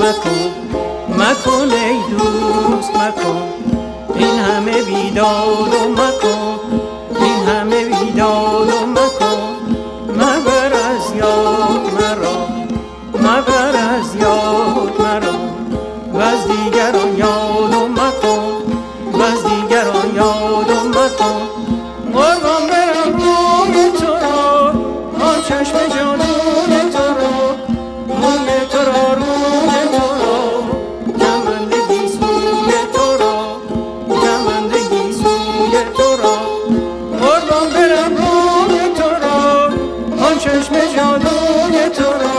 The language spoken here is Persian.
مکن مکن ای دوست مکن. این همه بیداد و مکن. این همه بیداد و مکن. مبر از یاد مرا مبر از یاد مرا. و از دیگران یاد و مکن و از دیگران یاد و مکن. قربان برم روی تو را. چشم چشم Çeşme canım yeter